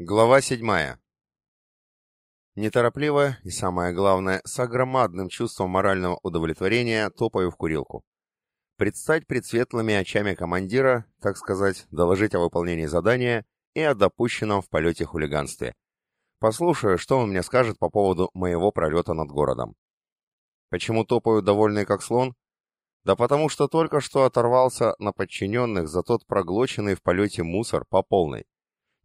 Глава седьмая. Неторопливо и, самое главное, с огромадным чувством морального удовлетворения топаю в курилку. Предстать пред светлыми очами командира, так сказать, доложить о выполнении задания и о допущенном в полете хулиганстве. Послушаю, что он мне скажет по поводу моего пролета над городом. Почему топаю довольный как слон? Да потому что только что оторвался на подчиненных за тот проглоченный в полете мусор по полной.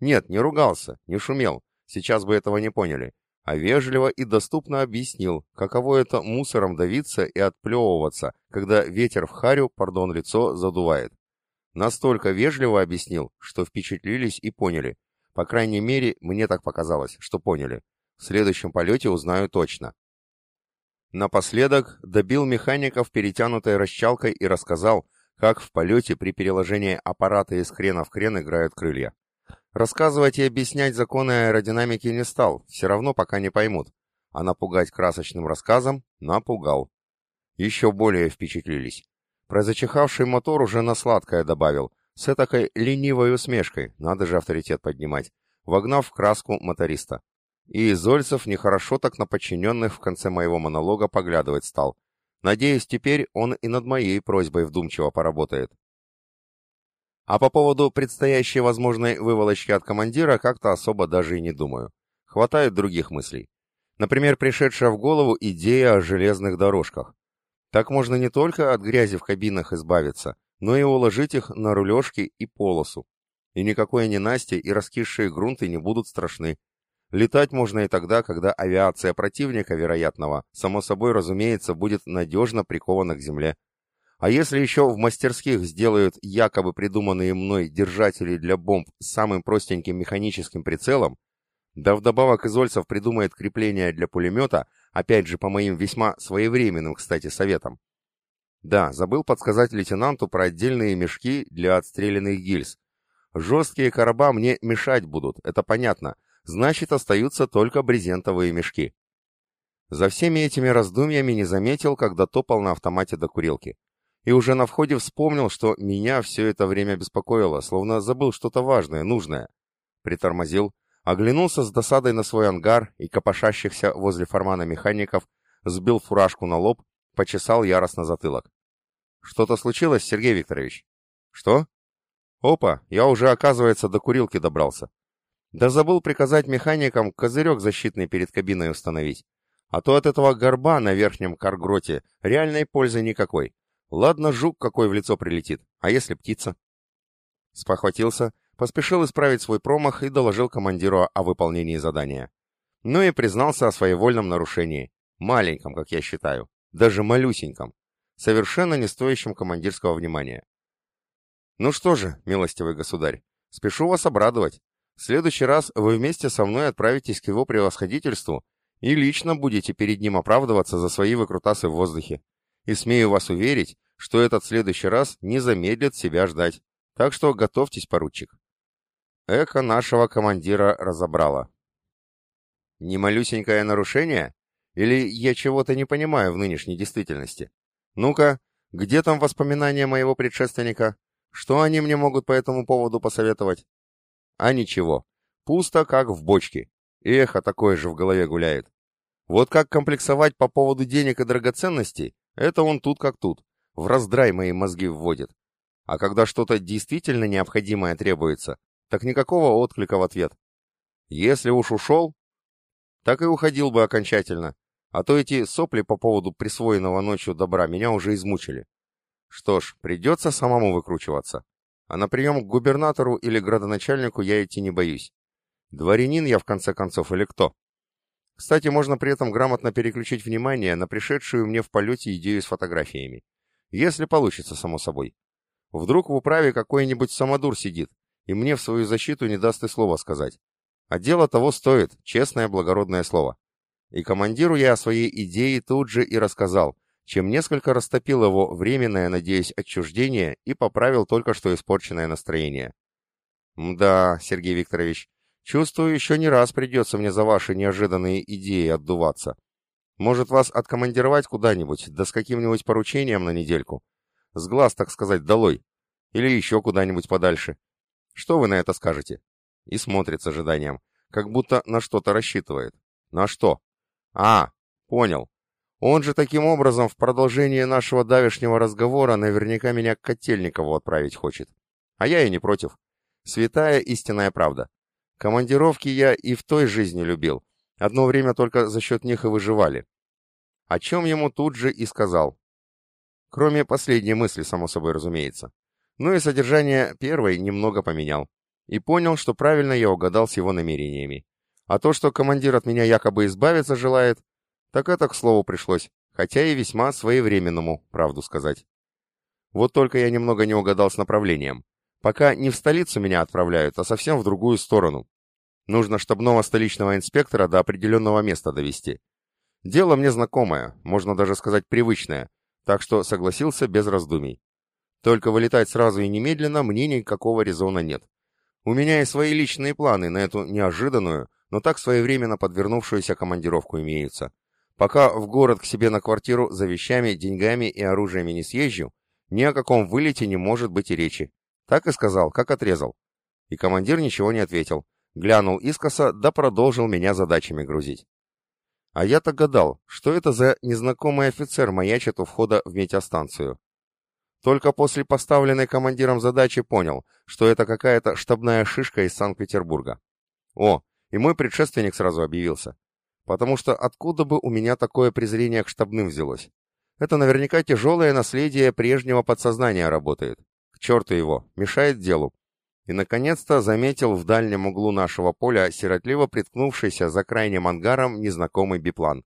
Нет, не ругался, не шумел, сейчас бы этого не поняли, а вежливо и доступно объяснил, каково это мусором давиться и отплевываться, когда ветер в харю, пардон, лицо задувает. Настолько вежливо объяснил, что впечатлились и поняли. По крайней мере, мне так показалось, что поняли. В следующем полете узнаю точно. Напоследок добил механиков перетянутой расчалкой и рассказал, как в полете при переложении аппарата из хрена в хрен играют крылья. Рассказывать и объяснять законы аэродинамики не стал, все равно пока не поймут. А напугать красочным рассказом напугал. Еще более впечатлились. Про зачихавший мотор уже на сладкое добавил, с этакой ленивой усмешкой, надо же авторитет поднимать, вогнав в краску моториста. И Зольцев нехорошо так на подчиненных в конце моего монолога поглядывать стал. Надеюсь, теперь он и над моей просьбой вдумчиво поработает. А по поводу предстоящей возможной выволочки от командира как-то особо даже и не думаю. Хватает других мыслей. Например, пришедшая в голову идея о железных дорожках. Так можно не только от грязи в кабинах избавиться, но и уложить их на рулежки и полосу. И никакой ненастье и раскисшие грунты не будут страшны. Летать можно и тогда, когда авиация противника вероятного, само собой разумеется, будет надежно прикована к земле. А если еще в мастерских сделают якобы придуманные мной держатели для бомб с самым простеньким механическим прицелом, да вдобавок Изольцев придумает крепление для пулемета, опять же по моим весьма своевременным, кстати, советам. Да, забыл подсказать лейтенанту про отдельные мешки для отстрелянных гильз. Жесткие короба мне мешать будут, это понятно, значит остаются только брезентовые мешки. За всеми этими раздумьями не заметил, когда топал на автомате до курилки и уже на входе вспомнил, что меня все это время беспокоило, словно забыл что-то важное, нужное. Притормозил, оглянулся с досадой на свой ангар и копошащихся возле формана механиков, сбил фуражку на лоб, почесал яростно затылок. «Что-то случилось, Сергей Викторович?» «Что?» «Опа, я уже, оказывается, до курилки добрался. Да забыл приказать механикам козырек защитный перед кабиной установить. А то от этого горба на верхнем каргроте реальной пользы никакой. Ладно, жук какой в лицо прилетит, а если птица? Спохватился, поспешил исправить свой промах и доложил командиру о выполнении задания. Ну и признался о своевольном нарушении. Маленьком, как я считаю. Даже малюсеньком. Совершенно не стоящем командирского внимания. Ну что же, милостивый государь, спешу вас обрадовать. В следующий раз вы вместе со мной отправитесь к его превосходительству и лично будете перед ним оправдываться за свои выкрутасы в воздухе. И смею вас уверить, что этот следующий раз не замедлит себя ждать. Так что готовьтесь, поручик. Эхо нашего командира разобрало. Не малюсенькое нарушение? Или я чего-то не понимаю в нынешней действительности? Ну-ка, где там воспоминания моего предшественника? Что они мне могут по этому поводу посоветовать? А ничего. Пусто, как в бочке. Эхо такое же в голове гуляет. Вот как комплексовать по поводу денег и драгоценностей, это он тут как тут в раздрай мои мозги вводит. А когда что-то действительно необходимое требуется, так никакого отклика в ответ. Если уж ушел, так и уходил бы окончательно, а то эти сопли по поводу присвоенного ночью добра меня уже измучили. Что ж, придется самому выкручиваться. А на прием к губернатору или градоначальнику я идти не боюсь. Дворянин я в конце концов или кто? Кстати, можно при этом грамотно переключить внимание на пришедшую мне в полете идею с фотографиями. Если получится, само собой. Вдруг в управе какой-нибудь самодур сидит, и мне в свою защиту не даст и слова сказать. А дело того стоит, честное благородное слово. И командиру я о своей идее тут же и рассказал, чем несколько растопил его временное, надеюсь, отчуждение и поправил только что испорченное настроение. «Да, Сергей Викторович, чувствую, еще не раз придется мне за ваши неожиданные идеи отдуваться. Может, вас откомандировать куда-нибудь, да с каким-нибудь поручением на недельку? С глаз, так сказать, долой. Или еще куда-нибудь подальше. Что вы на это скажете? и смотрит с ожиданием, как будто на что-то рассчитывает. На что? А, понял. Он же таким образом в продолжение нашего давешнего разговора наверняка меня к Котельникову отправить хочет. А я и не против. Святая истинная правда. Командировки я и в той жизни любил. Одно время только за счет них и выживали. О чем ему тут же и сказал. Кроме последней мысли, само собой разумеется. Ну и содержание первой немного поменял. И понял, что правильно я угадал с его намерениями. А то, что командир от меня якобы избавиться желает, так это к слову пришлось, хотя и весьма своевременному, правду сказать. Вот только я немного не угадал с направлением. Пока не в столицу меня отправляют, а совсем в другую сторону. Нужно штабного столичного инспектора до определенного места довести. Дело мне знакомое, можно даже сказать привычное, так что согласился без раздумий. Только вылетать сразу и немедленно мне никакого резона нет. У меня и свои личные планы на эту неожиданную, но так своевременно подвернувшуюся командировку имеются. Пока в город к себе на квартиру за вещами, деньгами и оружиями не съезжу, ни о каком вылете не может быть и речи. Так и сказал, как отрезал. И командир ничего не ответил. Глянул искоса, да продолжил меня задачами грузить. А я-то гадал, что это за незнакомый офицер маячит у входа в метеостанцию. Только после поставленной командиром задачи понял, что это какая-то штабная шишка из Санкт-Петербурга. О, и мой предшественник сразу объявился. Потому что откуда бы у меня такое презрение к штабным взялось? Это наверняка тяжелое наследие прежнего подсознания работает. К черту его, мешает делу. И, наконец-то, заметил в дальнем углу нашего поля сиротливо приткнувшийся за крайним ангаром незнакомый биплан.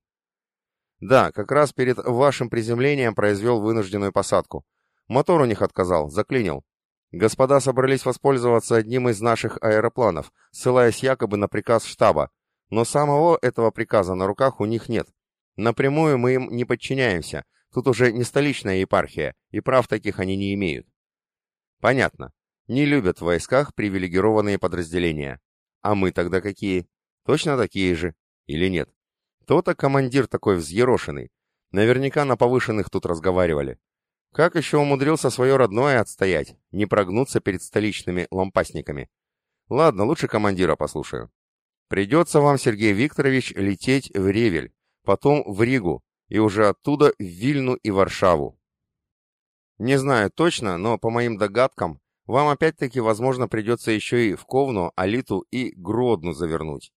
Да, как раз перед вашим приземлением произвел вынужденную посадку. Мотор у них отказал, заклинил. Господа собрались воспользоваться одним из наших аэропланов, ссылаясь якобы на приказ штаба, но самого этого приказа на руках у них нет. Напрямую мы им не подчиняемся, тут уже не столичная епархия, и прав таких они не имеют. Понятно. Не любят в войсках привилегированные подразделения. А мы тогда какие? Точно такие же? Или нет? То-то командир такой взъерошенный. Наверняка на повышенных тут разговаривали. Как еще умудрился свое родное отстоять, не прогнуться перед столичными лампасниками? Ладно, лучше командира послушаю. Придется вам, Сергей Викторович, лететь в Ревель, потом в Ригу, и уже оттуда в Вильну и Варшаву. Не знаю точно, но по моим догадкам, вам опять-таки, возможно, придется еще и в Ковну, Алиту и Гродну завернуть.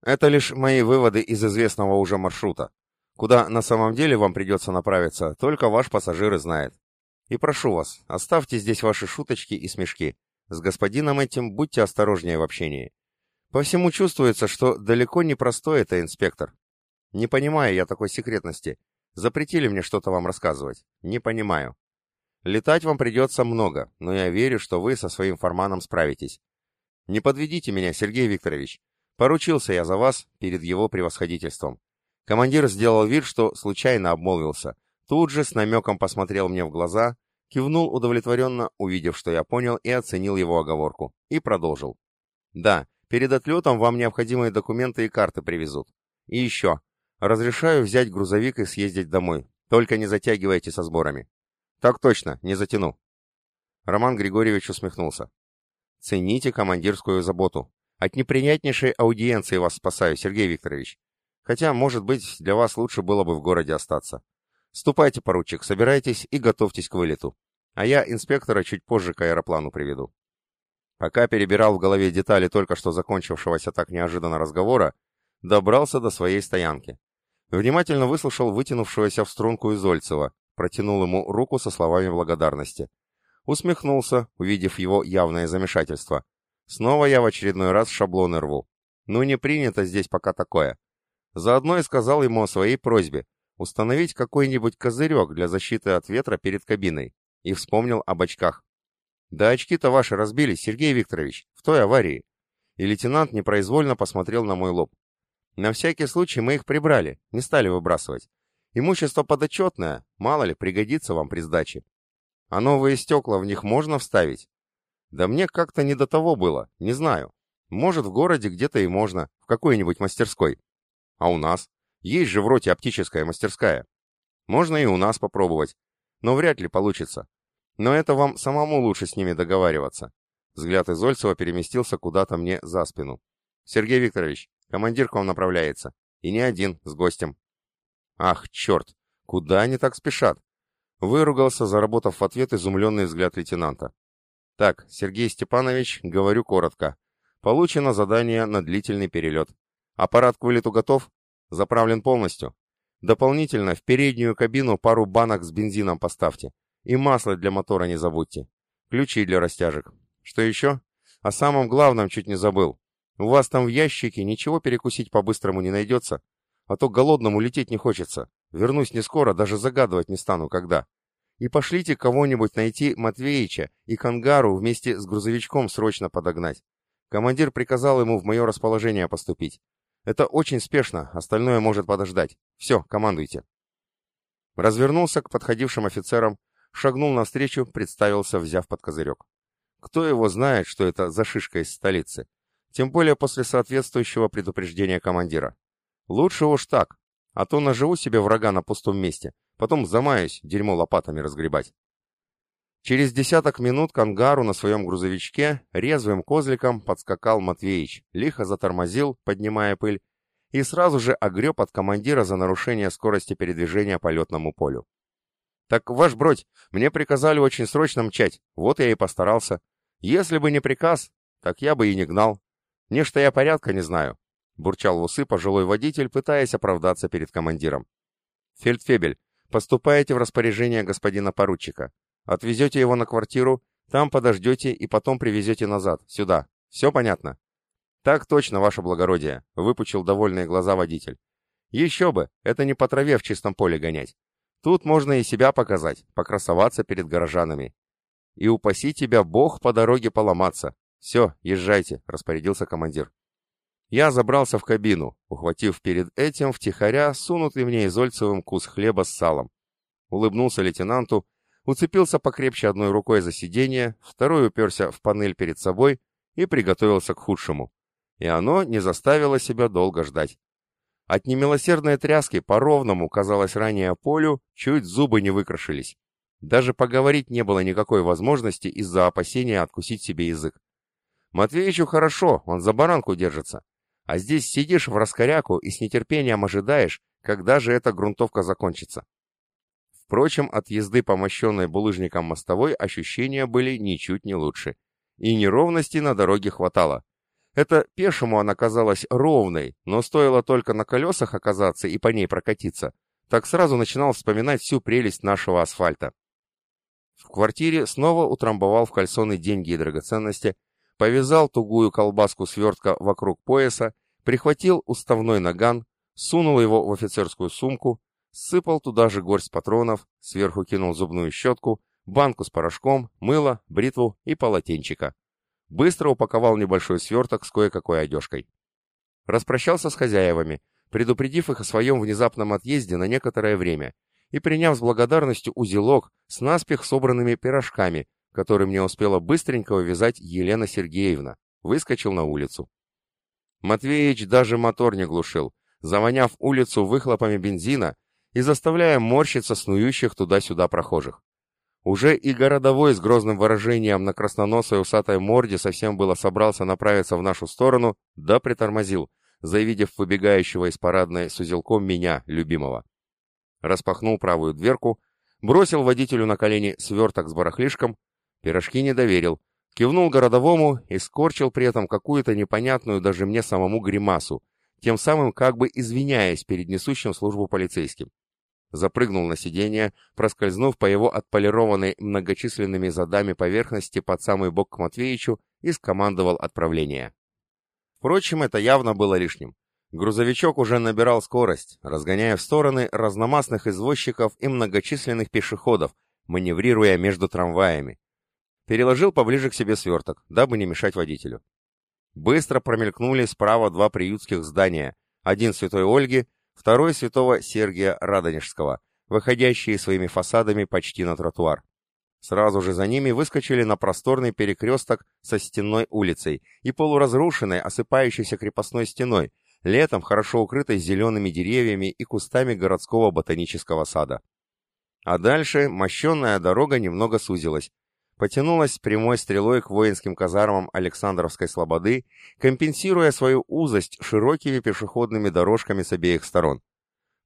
Это лишь мои выводы из известного уже маршрута. Куда на самом деле вам придется направиться, только ваш пассажир и знает. И прошу вас, оставьте здесь ваши шуточки и смешки. С господином этим будьте осторожнее в общении. По всему чувствуется, что далеко не простой это инспектор. Не понимаю я такой секретности. Запретили мне что-то вам рассказывать. Не понимаю. Летать вам придется много, но я верю, что вы со своим форманом справитесь. Не подведите меня, Сергей Викторович. Поручился я за вас перед его превосходительством. Командир сделал вид, что случайно обмолвился. Тут же с намеком посмотрел мне в глаза, кивнул удовлетворенно, увидев, что я понял и оценил его оговорку, и продолжил. Да, перед отлетом вам необходимые документы и карты привезут. И еще. Разрешаю взять грузовик и съездить домой. Только не затягивайте со сборами. «Так точно, не затяну». Роман Григорьевич усмехнулся. «Цените командирскую заботу. От неприятнейшей аудиенции вас спасаю, Сергей Викторович. Хотя, может быть, для вас лучше было бы в городе остаться. Ступайте, поручик, собирайтесь и готовьтесь к вылету. А я инспектора чуть позже к аэроплану приведу». Пока перебирал в голове детали только что закончившегося так неожиданно разговора, добрался до своей стоянки. Внимательно выслушал вытянувшегося в струнку Изольцева, протянул ему руку со словами благодарности. Усмехнулся, увидев его явное замешательство. Снова я в очередной раз шаблоны рву. Ну не принято здесь пока такое. Заодно и сказал ему о своей просьбе установить какой-нибудь козырек для защиты от ветра перед кабиной. И вспомнил об очках. Да очки-то ваши разбились, Сергей Викторович, в той аварии. И лейтенант непроизвольно посмотрел на мой лоб. На всякий случай мы их прибрали, не стали выбрасывать. Имущество подотчетное, мало ли, пригодится вам при сдаче. А новые стекла в них можно вставить? Да мне как-то не до того было, не знаю. Может, в городе где-то и можно, в какой-нибудь мастерской. А у нас? Есть же в роте оптическая мастерская. Можно и у нас попробовать, но вряд ли получится. Но это вам самому лучше с ними договариваться. Взгляд Изольцева переместился куда-то мне за спину. «Сергей Викторович, командир к вам направляется. И не один, с гостем». «Ах, черт! Куда они так спешат?» Выругался, заработав в ответ изумленный взгляд лейтенанта. «Так, Сергей Степанович, говорю коротко. Получено задание на длительный перелет. Аппарат к вылету готов? Заправлен полностью. Дополнительно в переднюю кабину пару банок с бензином поставьте. И масло для мотора не забудьте. Ключи для растяжек. Что еще? О самом главном чуть не забыл. У вас там в ящике ничего перекусить по-быстрому не найдется, а то голодному лететь не хочется. Вернусь не скоро, даже загадывать не стану, когда. И пошлите кого-нибудь найти Матвеича и Кангару вместе с грузовичком срочно подогнать. Командир приказал ему в мое расположение поступить. Это очень спешно, остальное может подождать. Все, командуйте. Развернулся к подходившим офицерам, шагнул навстречу, представился, взяв под козырек. Кто его знает, что это за шишка из столицы? Тем более после соответствующего предупреждения командира. Лучше уж так, а то наживу себе врага на пустом месте, потом замаюсь дерьмо лопатами разгребать. Через десяток минут к ангару на своем грузовичке резвым козликом подскакал Матвеич, лихо затормозил, поднимая пыль, и сразу же огреб от командира за нарушение скорости передвижения по летному полю. «Так, ваш бродь, мне приказали очень срочно мчать, вот я и постарался. Если бы не приказ, так я бы и не гнал. Нечто я порядка не знаю», — бурчал в усы пожилой водитель, пытаясь оправдаться перед командиром. «Фельдфебель, поступаете в распоряжение господина поручика. Отвезете его на квартиру, там подождете и потом привезете назад, сюда. Все понятно?» «Так точно, ваше благородие», — выпучил довольные глаза водитель. «Еще бы, это не по траве в чистом поле гонять. Тут можно и себя показать, покрасоваться перед горожанами. И упаси тебя Бог по дороге поломаться. Все, езжайте, распорядился командир. Я забрался в кабину, ухватив перед этим втихаря сунутый мне Изольцевым кус хлеба с салом. Улыбнулся лейтенанту, уцепился покрепче одной рукой за сиденье, второй уперся в панель перед собой и приготовился к худшему. И оно не заставило себя долго ждать. От немилосердной тряски по ровному, казалось ранее, полю чуть зубы не выкрашились. Даже поговорить не было никакой возможности из-за опасения откусить себе язык. Матвеичу хорошо, он за баранку держится. А здесь сидишь в раскоряку и с нетерпением ожидаешь, когда же эта грунтовка закончится. Впрочем, от езды по мощенной булыжником мостовой ощущения были ничуть не лучше. И неровности на дороге хватало. Это пешему она казалась ровной, но стоило только на колесах оказаться и по ней прокатиться, так сразу начинал вспоминать всю прелесть нашего асфальта. В квартире снова утрамбовал в кальсоны деньги и драгоценности, повязал тугую колбаску свертка вокруг пояса, прихватил уставной наган, сунул его в офицерскую сумку, сыпал туда же горсть патронов, сверху кинул зубную щетку, банку с порошком, мыло, бритву и полотенчика. Быстро упаковал небольшой сверток с кое-какой одежкой. Распрощался с хозяевами, предупредив их о своем внезапном отъезде на некоторое время, и приняв с благодарностью узелок с наспех собранными пирожками, который мне успела быстренько увязать Елена Сергеевна, выскочил на улицу. Матвеич даже мотор не глушил, завоняв улицу выхлопами бензина и заставляя морщиться снующих туда-сюда прохожих. Уже и городовой с грозным выражением на красноносой усатой морде совсем было собрался направиться в нашу сторону, да притормозил, завидев выбегающего из парадной с узелком меня, любимого. Распахнул правую дверку, бросил водителю на колени сверток с барахлишком, пирожки не доверил, кивнул городовому и скорчил при этом какую-то непонятную даже мне самому гримасу, тем самым как бы извиняясь перед несущим службу полицейским запрыгнул на сиденье, проскользнув по его отполированной многочисленными задами поверхности под самый бок к Матвеичу и скомандовал отправление. Впрочем, это явно было лишним. Грузовичок уже набирал скорость, разгоняя в стороны разномастных извозчиков и многочисленных пешеходов, маневрируя между трамваями. Переложил поближе к себе сверток, дабы не мешать водителю. Быстро промелькнули справа два приютских здания, один Святой Ольги, второй святого Сергия Радонежского, выходящие своими фасадами почти на тротуар. Сразу же за ними выскочили на просторный перекресток со стенной улицей и полуразрушенной, осыпающейся крепостной стеной, летом хорошо укрытой зелеными деревьями и кустами городского ботанического сада. А дальше мощенная дорога немного сузилась. Потянулась прямой стрелой к воинским казармам Александровской Слободы, компенсируя свою узость широкими пешеходными дорожками с обеих сторон.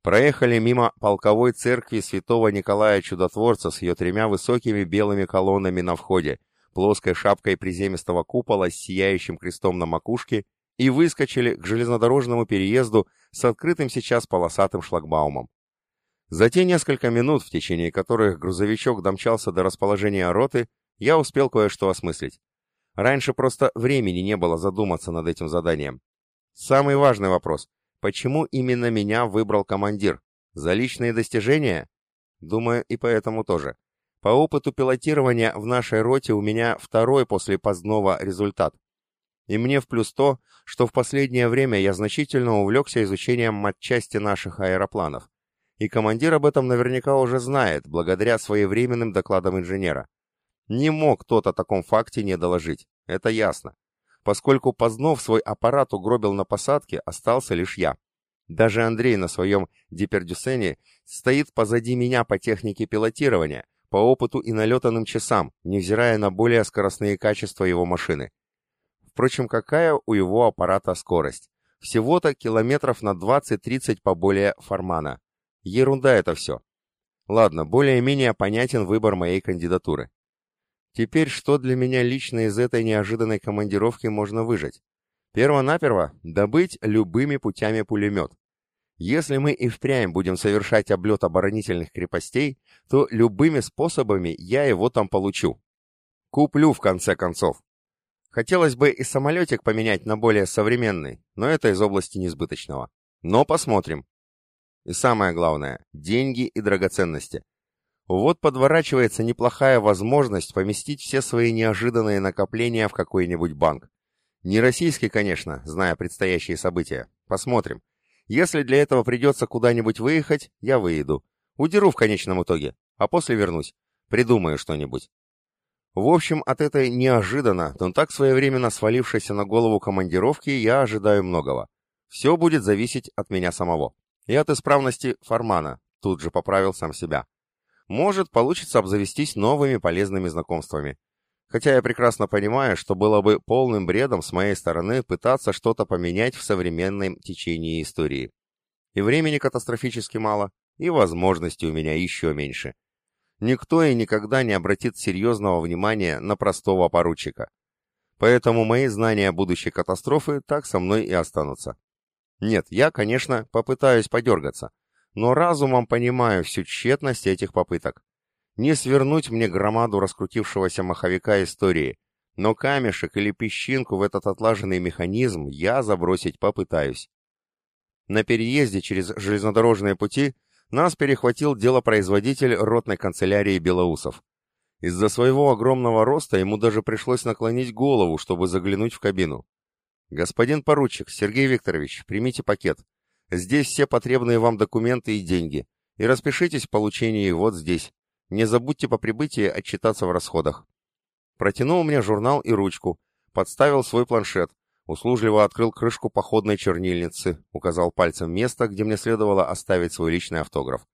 Проехали мимо полковой церкви святого Николая Чудотворца с ее тремя высокими белыми колоннами на входе, плоской шапкой приземистого купола с сияющим крестом на макушке и выскочили к железнодорожному переезду с открытым сейчас полосатым шлагбаумом. За те несколько минут, в течение которых грузовичок домчался до расположения роты, я успел кое-что осмыслить. Раньше просто времени не было задуматься над этим заданием. Самый важный вопрос. Почему именно меня выбрал командир? За личные достижения? Думаю, и поэтому тоже. По опыту пилотирования в нашей роте у меня второй после Позднова результат. И мне в плюс то, что в последнее время я значительно увлекся изучением матчасти наших аэропланов и командир об этом наверняка уже знает, благодаря своевременным докладам инженера. Не мог тот о таком факте не доложить, это ясно. Поскольку Позднов свой аппарат угробил на посадке, остался лишь я. Даже Андрей на своем Дипердюсене стоит позади меня по технике пилотирования, по опыту и налетанным часам, невзирая на более скоростные качества его машины. Впрочем, какая у его аппарата скорость? Всего-то километров на 20-30 по более Формана. Ерунда это все. Ладно, более-менее понятен выбор моей кандидатуры. Теперь что для меня лично из этой неожиданной командировки можно выжать? Перво-наперво добыть любыми путями пулемет. Если мы и впрямь будем совершать облет оборонительных крепостей, то любыми способами я его там получу. Куплю, в конце концов. Хотелось бы и самолетик поменять на более современный, но это из области несбыточного. Но посмотрим. И самое главное – деньги и драгоценности. Вот подворачивается неплохая возможность поместить все свои неожиданные накопления в какой-нибудь банк. Не российский, конечно, зная предстоящие события. Посмотрим. Если для этого придется куда-нибудь выехать, я выеду. Удеру в конечном итоге, а после вернусь. Придумаю что-нибудь. В общем, от этой неожиданно, но так своевременно свалившейся на голову командировки я ожидаю многого. Все будет зависеть от меня самого. И от исправности Формана, тут же поправил сам себя. Может, получится обзавестись новыми полезными знакомствами. Хотя я прекрасно понимаю, что было бы полным бредом с моей стороны пытаться что-то поменять в современном течении истории. И времени катастрофически мало, и возможностей у меня еще меньше. Никто и никогда не обратит серьезного внимания на простого поручика. Поэтому мои знания будущей катастрофы так со мной и останутся. Нет, я, конечно, попытаюсь подергаться, но разумом понимаю всю тщетность этих попыток. Не свернуть мне громаду раскрутившегося маховика истории, но камешек или песчинку в этот отлаженный механизм я забросить попытаюсь. На переезде через железнодорожные пути нас перехватил делопроизводитель ротной канцелярии Белоусов. Из-за своего огромного роста ему даже пришлось наклонить голову, чтобы заглянуть в кабину. «Господин поручик, Сергей Викторович, примите пакет. Здесь все потребные вам документы и деньги. И распишитесь в получении вот здесь. Не забудьте по прибытии отчитаться в расходах». Протянул мне журнал и ручку, подставил свой планшет, услужливо открыл крышку походной чернильницы, указал пальцем место, где мне следовало оставить свой личный автограф.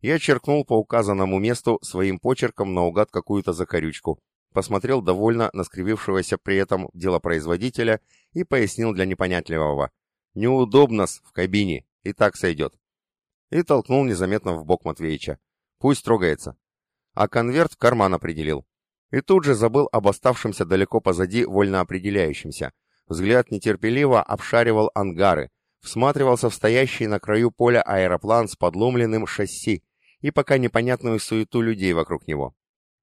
Я черкнул по указанному месту своим почерком наугад какую-то закорючку, посмотрел довольно на скривившегося при этом делопроизводителя и пояснил для непонятливого. «Неудобно-с в кабине, и так сойдет». И толкнул незаметно в бок Матвеича. «Пусть трогается». А конверт в карман определил. И тут же забыл об оставшемся далеко позади вольно определяющемся. Взгляд нетерпеливо обшаривал ангары, всматривался в стоящий на краю поля аэроплан с подломленным шасси и пока непонятную суету людей вокруг него.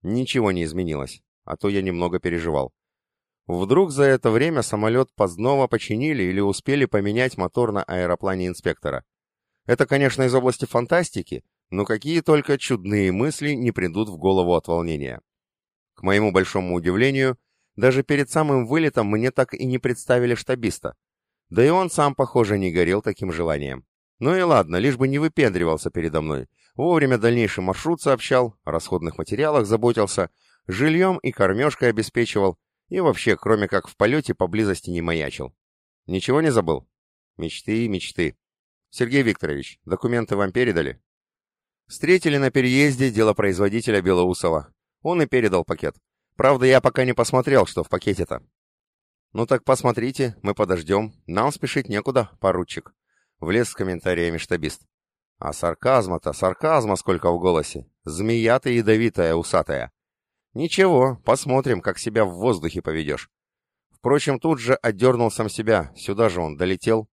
Ничего не изменилось а то я немного переживал. Вдруг за это время самолет поздново починили или успели поменять мотор на аэроплане инспектора. Это, конечно, из области фантастики, но какие только чудные мысли не придут в голову от волнения. К моему большому удивлению, даже перед самым вылетом мне так и не представили штабиста. Да и он сам, похоже, не горел таким желанием. Ну и ладно, лишь бы не выпендривался передо мной. Вовремя дальнейший маршрут сообщал, о расходных материалах заботился, Жильем и кормежкой обеспечивал, и вообще, кроме как в полете, поблизости не маячил. Ничего не забыл? Мечты, мечты. Сергей Викторович, документы вам передали? Встретили на переезде делопроизводителя Белоусова. Он и передал пакет. Правда, я пока не посмотрел, что в пакете-то. Ну так посмотрите, мы подождем. Нам спешить некуда, поручик. Влез с комментариями штабист. А сарказма-то, сарказма сколько в голосе. Змея ты ядовитая, усатая. Ничего, посмотрим, как себя в воздухе поведешь. Впрочем, тут же отдернул сам себя, сюда же он долетел.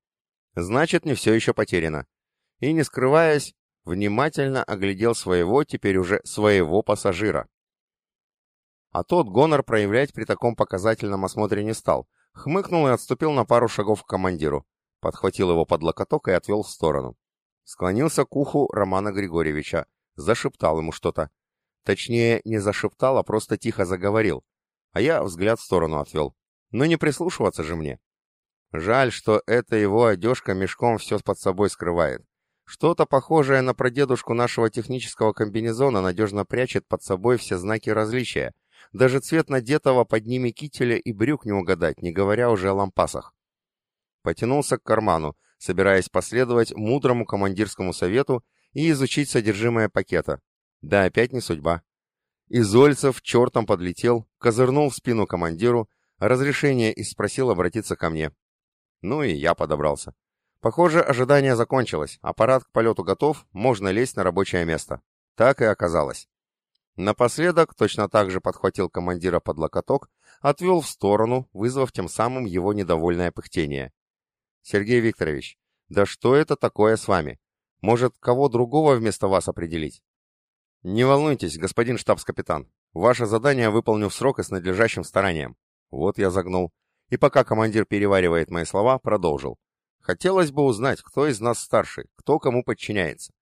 Значит, не все еще потеряно. И, не скрываясь, внимательно оглядел своего, теперь уже своего пассажира. А тот гонор проявлять при таком показательном осмотре не стал, хмыкнул и отступил на пару шагов к командиру, подхватил его под локоток и отвел в сторону. Склонился к уху Романа Григорьевича, зашептал ему что-то. Точнее, не зашептал, а просто тихо заговорил. А я взгляд в сторону отвел. Ну не прислушиваться же мне. Жаль, что эта его одежка мешком все под собой скрывает. Что-то похожее на прадедушку нашего технического комбинезона надежно прячет под собой все знаки различия. Даже цвет надетого под ними кителя и брюк не угадать, не говоря уже о лампасах. Потянулся к карману, собираясь последовать мудрому командирскому совету и изучить содержимое пакета. Да опять не судьба. Изольцев чертом подлетел, козырнул в спину командиру, разрешение и спросил обратиться ко мне. Ну и я подобрался. Похоже, ожидание закончилось, аппарат к полету готов, можно лезть на рабочее место. Так и оказалось. Напоследок точно так же подхватил командира под локоток, отвел в сторону, вызвав тем самым его недовольное пыхтение. «Сергей Викторович, да что это такое с вами? Может, кого другого вместо вас определить?» «Не волнуйтесь, господин штабс-капитан. Ваше задание выполню в срок и с надлежащим старанием». Вот я загнул. И пока командир переваривает мои слова, продолжил. Хотелось бы узнать, кто из нас старший, кто кому подчиняется.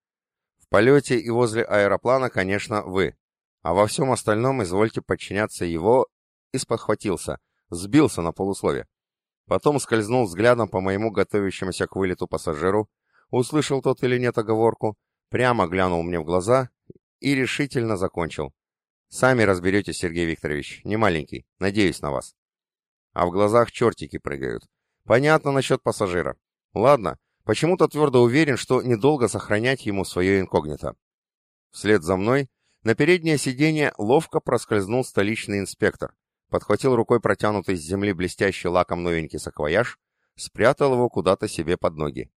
В полете и возле аэроплана, конечно, вы. А во всем остальном извольте подчиняться его... И спохватился, сбился на полуслове. Потом скользнул взглядом по моему готовящемуся к вылету пассажиру, услышал тот или нет оговорку, прямо глянул мне в глаза и решительно закончил. «Сами разберетесь, Сергей Викторович, не маленький, надеюсь на вас». А в глазах чертики прыгают. Понятно насчет пассажира. Ладно, почему-то твердо уверен, что недолго сохранять ему свое инкогнито. Вслед за мной на переднее сиденье ловко проскользнул столичный инспектор, подхватил рукой протянутый с земли блестящий лаком новенький саквояж, спрятал его куда-то себе под ноги.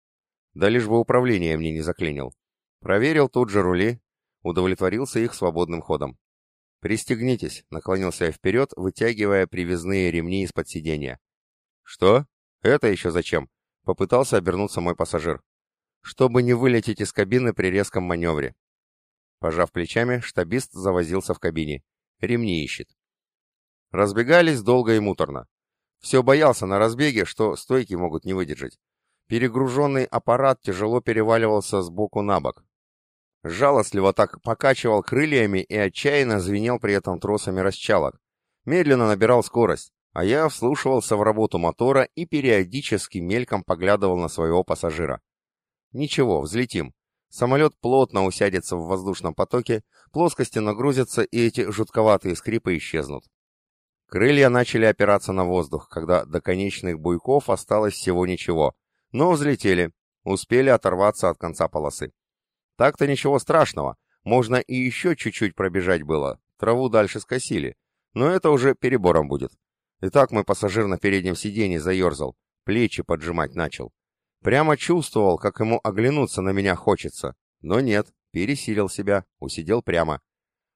Да лишь бы управление мне не заклинил. Проверил тут же рули, удовлетворился их свободным ходом. «Пристегнитесь», — наклонился я вперед, вытягивая привязные ремни из-под сиденья. «Что? Это еще зачем?» — попытался обернуться мой пассажир. «Чтобы не вылететь из кабины при резком маневре». Пожав плечами, штабист завозился в кабине. Ремни ищет. Разбегались долго и муторно. Все боялся на разбеге, что стойки могут не выдержать. Перегруженный аппарат тяжело переваливался с боку на бок. Жалостливо так покачивал крыльями и отчаянно звенел при этом тросами расчалок. Медленно набирал скорость, а я вслушивался в работу мотора и периодически мельком поглядывал на своего пассажира. Ничего, взлетим. Самолет плотно усядется в воздушном потоке, плоскости нагрузятся и эти жутковатые скрипы исчезнут. Крылья начали опираться на воздух, когда до конечных буйков осталось всего ничего, но взлетели, успели оторваться от конца полосы. Так-то ничего страшного, можно и еще чуть-чуть пробежать было, траву дальше скосили, но это уже перебором будет. Итак, мой пассажир на переднем сиденье заерзал, плечи поджимать начал. Прямо чувствовал, как ему оглянуться на меня хочется, но нет, пересилил себя, усидел прямо.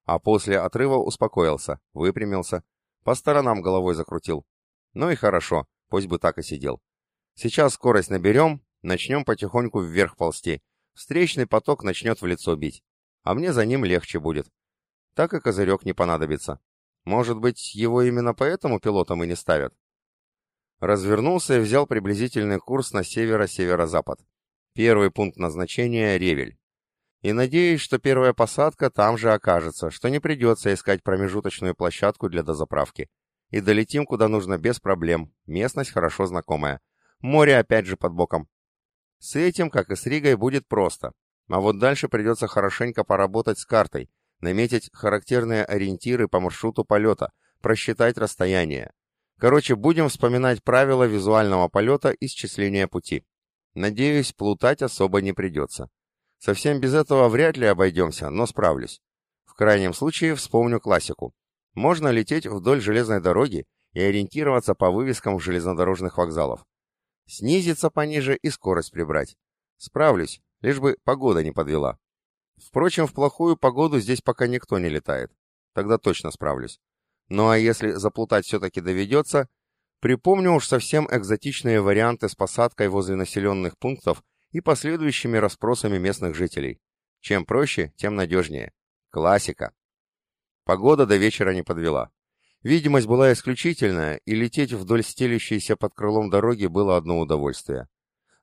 А после отрыва успокоился, выпрямился, по сторонам головой закрутил. Ну и хорошо, пусть бы так и сидел. Сейчас скорость наберем, начнем потихоньку вверх ползти. Встречный поток начнет в лицо бить. А мне за ним легче будет. Так и козырек не понадобится. Может быть, его именно поэтому пилотам и не ставят? Развернулся и взял приблизительный курс на северо-северо-запад. Первый пункт назначения — Ревель. И надеюсь, что первая посадка там же окажется, что не придется искать промежуточную площадку для дозаправки. И долетим куда нужно без проблем, местность хорошо знакомая. Море опять же под боком. С этим, как и с Ригой, будет просто. А вот дальше придется хорошенько поработать с картой, наметить характерные ориентиры по маршруту полета, просчитать расстояние. Короче, будем вспоминать правила визуального полета и счисления пути. Надеюсь, плутать особо не придется. Совсем без этого вряд ли обойдемся, но справлюсь. В крайнем случае вспомню классику. Можно лететь вдоль железной дороги и ориентироваться по вывескам железнодорожных вокзалов. Снизиться пониже и скорость прибрать. Справлюсь, лишь бы погода не подвела. Впрочем, в плохую погоду здесь пока никто не летает. Тогда точно справлюсь. Ну а если заплутать все-таки доведется, припомню уж совсем экзотичные варианты с посадкой возле населенных пунктов и последующими расспросами местных жителей. Чем проще, тем надежнее. Классика. Погода до вечера не подвела. Видимость была исключительная, и лететь вдоль стелящейся под крылом дороги было одно удовольствие.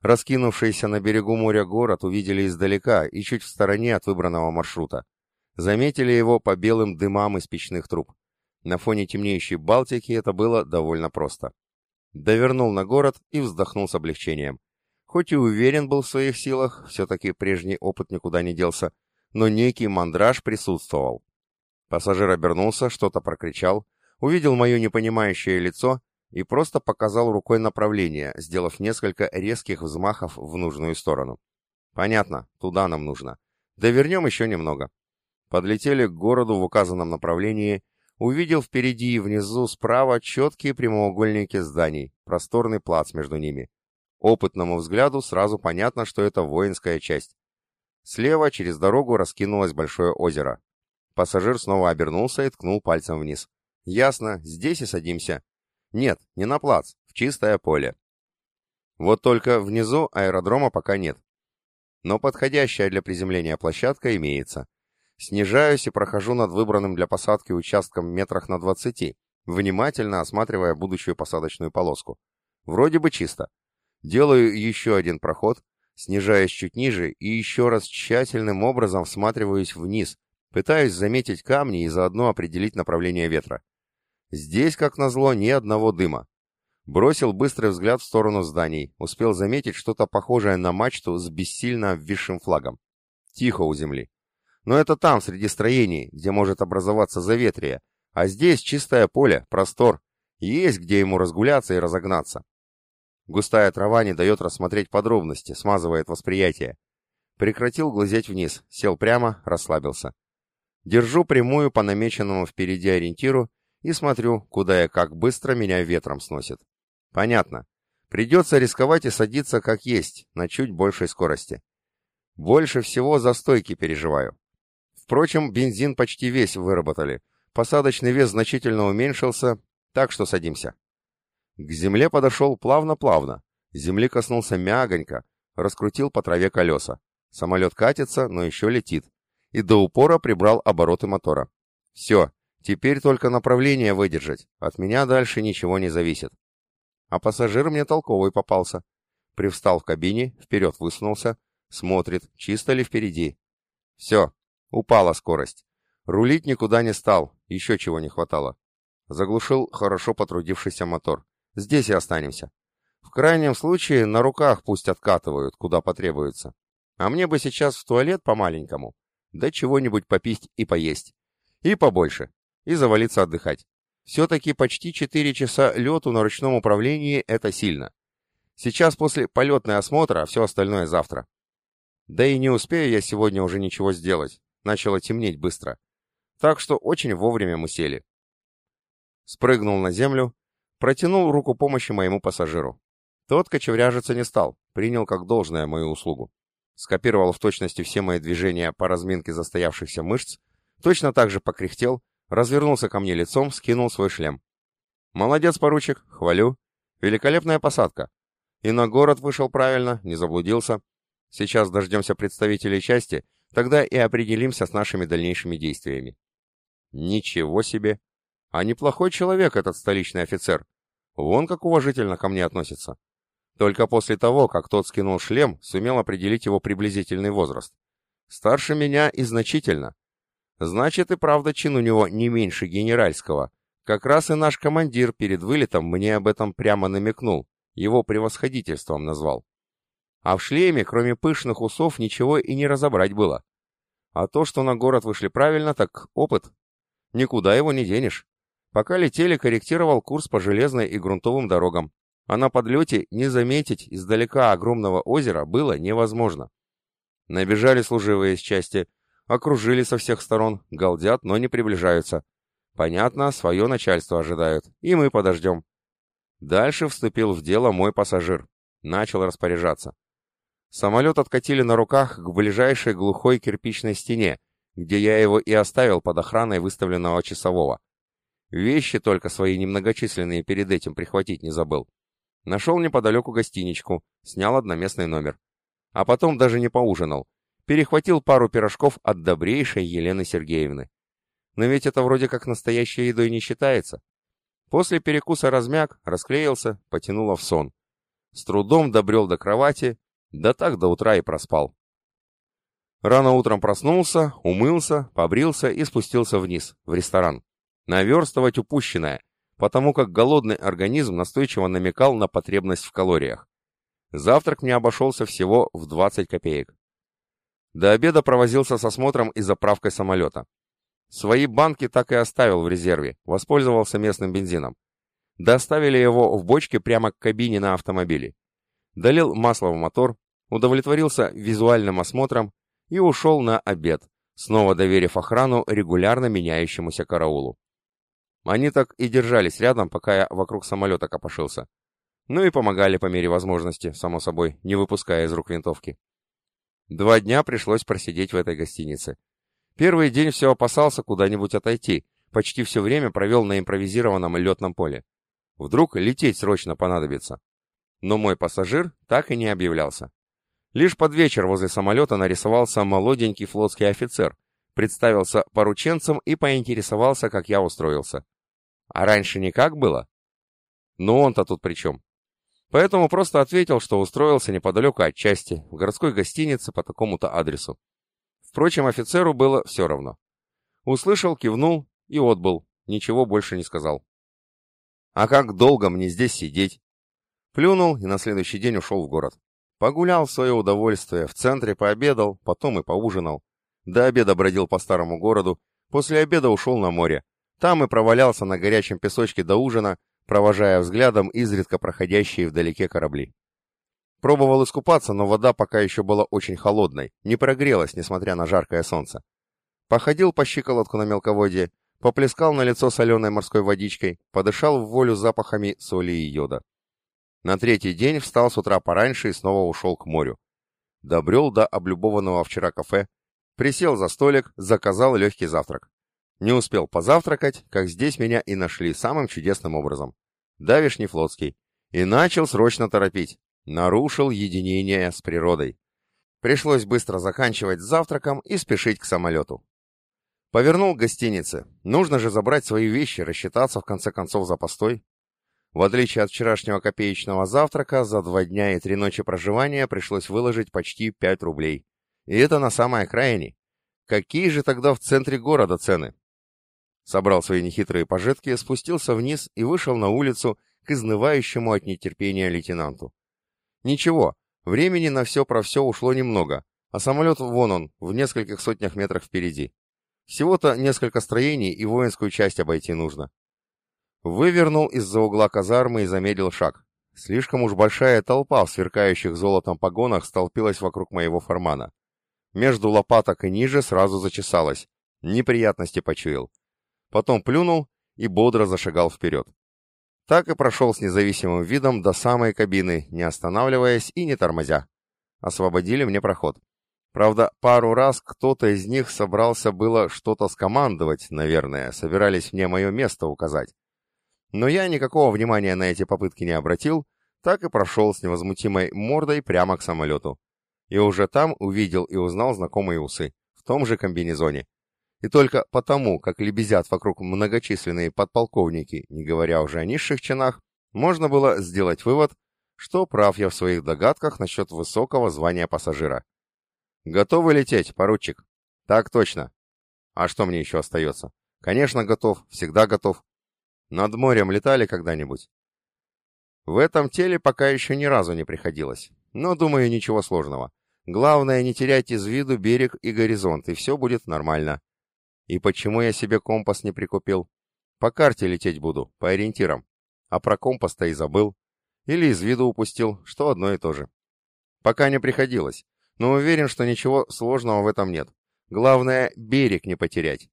Раскинувшийся на берегу моря город увидели издалека и чуть в стороне от выбранного маршрута. Заметили его по белым дымам из печных труб. На фоне темнеющей Балтики это было довольно просто. Довернул на город и вздохнул с облегчением. Хоть и уверен был в своих силах, все-таки прежний опыт никуда не делся, но некий мандраж присутствовал. Пассажир обернулся, что-то прокричал, увидел мое непонимающее лицо и просто показал рукой направление, сделав несколько резких взмахов в нужную сторону. Понятно, туда нам нужно. Довернем еще немного. Подлетели к городу в указанном направлении, увидел впереди и внизу справа четкие прямоугольники зданий, просторный плац между ними. Опытному взгляду сразу понятно, что это воинская часть. Слева через дорогу раскинулось большое озеро. Пассажир снова обернулся и ткнул пальцем вниз. «Ясно, здесь и садимся». «Нет, не на плац, в чистое поле». Вот только внизу аэродрома пока нет. Но подходящая для приземления площадка имеется. Снижаюсь и прохожу над выбранным для посадки участком метрах на 20, внимательно осматривая будущую посадочную полоску. Вроде бы чисто. Делаю еще один проход, снижаясь чуть ниже и еще раз тщательным образом всматриваюсь вниз, пытаюсь заметить камни и заодно определить направление ветра. Здесь, как назло, ни одного дыма. Бросил быстрый взгляд в сторону зданий, успел заметить что-то похожее на мачту с бессильно обвисшим флагом. Тихо у земли. Но это там, среди строений, где может образоваться заветрие, а здесь чистое поле, простор, есть где ему разгуляться и разогнаться. Густая трава не дает рассмотреть подробности, смазывает восприятие. Прекратил глазеть вниз, сел прямо, расслабился. Держу прямую по намеченному впереди ориентиру и смотрю, куда и как быстро меня ветром сносит. Понятно. Придется рисковать и садиться как есть, на чуть большей скорости. Больше всего за стойки переживаю. Впрочем, бензин почти весь выработали. Посадочный вес значительно уменьшился, так что садимся. К земле подошел плавно-плавно. Земли коснулся мягонько, раскрутил по траве колеса. Самолет катится, но еще летит. И до упора прибрал обороты мотора. Все, теперь только направление выдержать. От меня дальше ничего не зависит. А пассажир мне толковый попался. Привстал в кабине, вперед высунулся, смотрит, чисто ли впереди. Все, упала скорость. Рулить никуда не стал, еще чего не хватало. Заглушил хорошо потрудившийся мотор. Здесь и останемся. В крайнем случае на руках пусть откатывают, куда потребуется. А мне бы сейчас в туалет по-маленькому. Да чего-нибудь попить и поесть. И побольше. И завалиться отдыхать. Все-таки почти 4 часа лету на ручном управлении — это сильно. Сейчас после полетной осмотра, а все остальное завтра. Да и не успею я сегодня уже ничего сделать. Начало темнеть быстро. Так что очень вовремя мы сели. Спрыгнул на землю, Протянул руку помощи моему пассажиру. Тот кочевряжиться не стал, принял как должное мою услугу. Скопировал в точности все мои движения по разминке застоявшихся мышц, точно так же покряхтел, развернулся ко мне лицом, скинул свой шлем. «Молодец, поручик, хвалю. Великолепная посадка. И на город вышел правильно, не заблудился. Сейчас дождемся представителей части, тогда и определимся с нашими дальнейшими действиями». «Ничего себе! А неплохой человек этот столичный офицер. Вон как уважительно ко мне относится. Только после того, как тот скинул шлем, сумел определить его приблизительный возраст. Старше меня и значительно. Значит, и правда чин у него не меньше генеральского. Как раз и наш командир перед вылетом мне об этом прямо намекнул, его превосходительством назвал. А в шлеме, кроме пышных усов, ничего и не разобрать было. А то, что на город вышли правильно, так опыт. Никуда его не денешь. Пока летели, корректировал курс по железной и грунтовым дорогам, а на подлете не заметить издалека огромного озера было невозможно. Набежали служивые из части, окружили со всех сторон, галдят, но не приближаются. Понятно, свое начальство ожидают, и мы подождем. Дальше вступил в дело мой пассажир. Начал распоряжаться. Самолет откатили на руках к ближайшей глухой кирпичной стене, где я его и оставил под охраной выставленного часового. Вещи только свои немногочисленные перед этим прихватить не забыл. Нашел неподалеку гостиничку, снял одноместный номер. А потом даже не поужинал. Перехватил пару пирожков от добрейшей Елены Сергеевны. Но ведь это вроде как настоящей едой не считается. После перекуса размяк, расклеился, потянуло в сон. С трудом добрел до кровати, да так до утра и проспал. Рано утром проснулся, умылся, побрился и спустился вниз, в ресторан. Наверстывать упущенное, потому как голодный организм настойчиво намекал на потребность в калориях. Завтрак мне обошелся всего в 20 копеек. До обеда провозился с осмотром и заправкой самолета. Свои банки так и оставил в резерве, воспользовался местным бензином. Доставили его в бочке прямо к кабине на автомобиле. Долил масло в мотор, удовлетворился визуальным осмотром и ушел на обед, снова доверив охрану регулярно меняющемуся караулу. Они так и держались рядом, пока я вокруг самолета копошился. Ну и помогали по мере возможности, само собой, не выпуская из рук винтовки. Два дня пришлось просидеть в этой гостинице. Первый день все опасался куда-нибудь отойти, почти все время провел на импровизированном летном поле. Вдруг лететь срочно понадобится. Но мой пассажир так и не объявлялся. Лишь под вечер возле самолета нарисовался молоденький флотский офицер, представился порученцем и поинтересовался, как я устроился. А раньше никак было? Ну он-то тут при чем? Поэтому просто ответил, что устроился неподалеку от части, в городской гостинице по такому-то адресу. Впрочем, офицеру было все равно. Услышал, кивнул и отбыл, ничего больше не сказал. А как долго мне здесь сидеть? Плюнул и на следующий день ушел в город. Погулял в свое удовольствие, в центре пообедал, потом и поужинал. До обеда бродил по старому городу, после обеда ушел на море. Там и провалялся на горячем песочке до ужина, провожая взглядом изредка проходящие вдалеке корабли. Пробовал искупаться, но вода пока еще была очень холодной, не прогрелась, несмотря на жаркое солнце. Походил по щиколотку на мелководье, поплескал на лицо соленой морской водичкой, подышал в волю запахами соли и йода. На третий день встал с утра пораньше и снова ушел к морю. Добрел до облюбованного вчера кафе, присел за столик, заказал легкий завтрак. Не успел позавтракать, как здесь меня и нашли самым чудесным образом. Давишний флотский. И начал срочно торопить. Нарушил единение с природой. Пришлось быстро заканчивать с завтраком и спешить к самолету. Повернул к гостинице. Нужно же забрать свои вещи, рассчитаться в конце концов за постой. В отличие от вчерашнего копеечного завтрака, за два дня и три ночи проживания пришлось выложить почти пять рублей. И это на самой окраине. Какие же тогда в центре города цены? Собрал свои нехитрые пожитки, спустился вниз и вышел на улицу к изнывающему от нетерпения лейтенанту. Ничего, времени на все про все ушло немного, а самолет вон он, в нескольких сотнях метрах впереди. Всего-то несколько строений и воинскую часть обойти нужно. Вывернул из-за угла казармы и замедлил шаг. Слишком уж большая толпа в сверкающих золотом погонах столпилась вокруг моего формана. Между лопаток и ниже сразу зачесалась. Неприятности почуял. Потом плюнул и бодро зашагал вперед. Так и прошел с независимым видом до самой кабины, не останавливаясь и не тормозя. Освободили мне проход. Правда, пару раз кто-то из них собрался было что-то скомандовать, наверное, собирались мне мое место указать. Но я никакого внимания на эти попытки не обратил, так и прошел с невозмутимой мордой прямо к самолету. И уже там увидел и узнал знакомые усы, в том же комбинезоне. И только потому, как лебезят вокруг многочисленные подполковники, не говоря уже о низших чинах, можно было сделать вывод, что прав я в своих догадках насчет высокого звания пассажира. «Готовы лететь, поручик?» «Так точно». «А что мне еще остается?» «Конечно, готов, всегда готов». «Над морем летали когда-нибудь?» В этом теле пока еще ни разу не приходилось, но, думаю, ничего сложного. Главное, не терять из виду берег и горизонт, и все будет нормально. И почему я себе компас не прикупил? По карте лететь буду, по ориентирам. А про компас-то и забыл. Или из виду упустил, что одно и то же. Пока не приходилось, но уверен, что ничего сложного в этом нет. Главное, берег не потерять.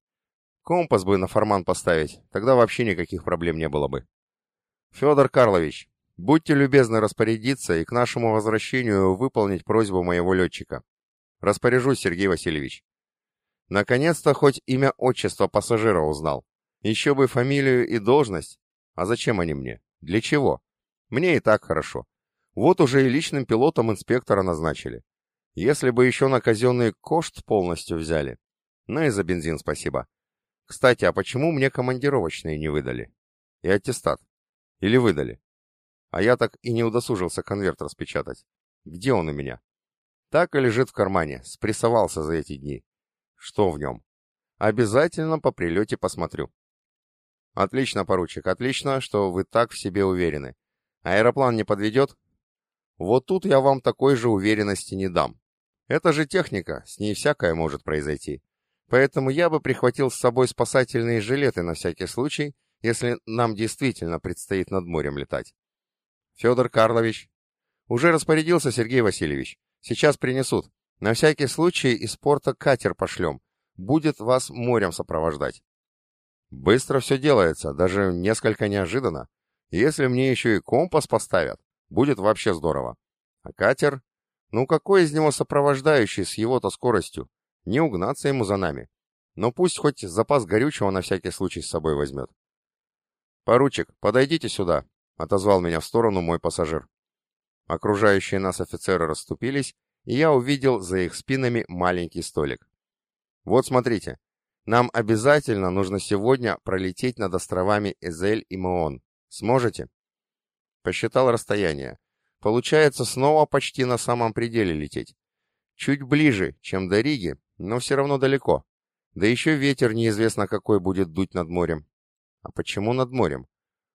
Компас бы на форман поставить, тогда вообще никаких проблем не было бы. Федор Карлович, будьте любезны распорядиться и к нашему возвращению выполнить просьбу моего летчика. Распоряжусь, Сергей Васильевич. Наконец-то хоть имя отчество пассажира узнал. Еще бы фамилию и должность. А зачем они мне? Для чего? Мне и так хорошо. Вот уже и личным пилотом инспектора назначили. Если бы еще на казенный кошт полностью взяли. Ну и за бензин спасибо. Кстати, а почему мне командировочные не выдали? И аттестат? Или выдали? А я так и не удосужился конверт распечатать. Где он у меня? Так и лежит в кармане, спрессовался за эти дни. Что в нем? Обязательно по прилете посмотрю. Отлично, поручик, отлично, что вы так в себе уверены. Аэроплан не подведет? Вот тут я вам такой же уверенности не дам. Это же техника, с ней всякое может произойти. Поэтому я бы прихватил с собой спасательные жилеты на всякий случай, если нам действительно предстоит над морем летать. Федор Карлович. Уже распорядился Сергей Васильевич. Сейчас принесут. На всякий случай из порта катер пошлем. Будет вас морем сопровождать. Быстро все делается, даже несколько неожиданно. Если мне еще и компас поставят, будет вообще здорово. А катер? Ну какой из него сопровождающий с его-то скоростью? Не угнаться ему за нами. Но пусть хоть запас горючего на всякий случай с собой возьмет. «Поручик, подойдите сюда», — отозвал меня в сторону мой пассажир. Окружающие нас офицеры расступились, и я увидел за их спинами маленький столик. «Вот смотрите, нам обязательно нужно сегодня пролететь над островами Эзель и Моон. Сможете?» Посчитал расстояние. Получается снова почти на самом пределе лететь. Чуть ближе, чем до Риги, но все равно далеко. Да еще ветер неизвестно какой будет дуть над морем. А почему над морем?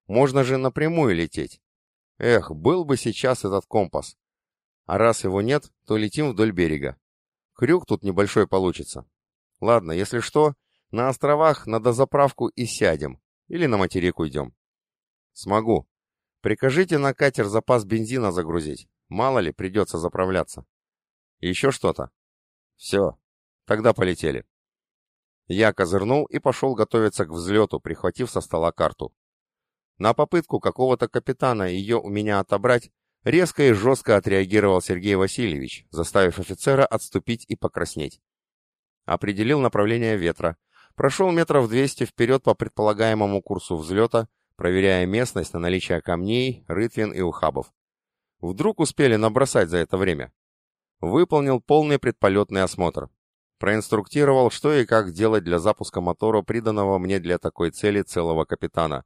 Можно же напрямую лететь. Эх, был бы сейчас этот компас. А раз его нет, то летим вдоль берега. Крюк тут небольшой получится. Ладно, если что, на островах на дозаправку и сядем. Или на материк уйдем. Смогу. Прикажите на катер запас бензина загрузить. Мало ли, придется заправляться. Еще что-то? Все. Тогда полетели. Я козырнул и пошел готовиться к взлету, прихватив со стола карту. На попытку какого-то капитана ее у меня отобрать, резко и жестко отреагировал Сергей Васильевич, заставив офицера отступить и покраснеть. Определил направление ветра, прошел метров двести вперед по предполагаемому курсу взлета, проверяя местность на наличие камней, рытвин и ухабов. Вдруг успели набросать за это время. Выполнил полный предполетный осмотр. Проинструктировал, что и как делать для запуска мотора, приданного мне для такой цели целого капитана.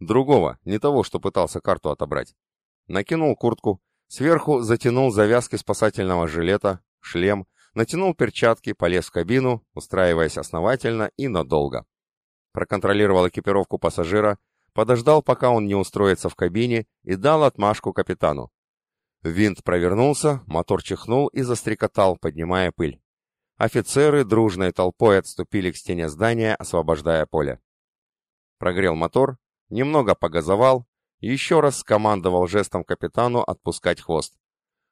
Другого, не того, что пытался карту отобрать. Накинул куртку, сверху затянул завязки спасательного жилета, шлем, натянул перчатки, полез в кабину, устраиваясь основательно и надолго. Проконтролировал экипировку пассажира, подождал, пока он не устроится в кабине, и дал отмашку капитану. Винт провернулся, мотор чихнул и застрекотал, поднимая пыль. Офицеры дружной толпой отступили к стене здания, освобождая поле. Прогрел мотор, немного погазовал, еще раз скомандовал жестом капитану отпускать хвост.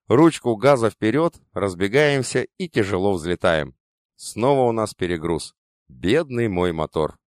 Ручку газа вперед, разбегаемся и тяжело взлетаем. Снова у нас перегруз. Бедный мой мотор.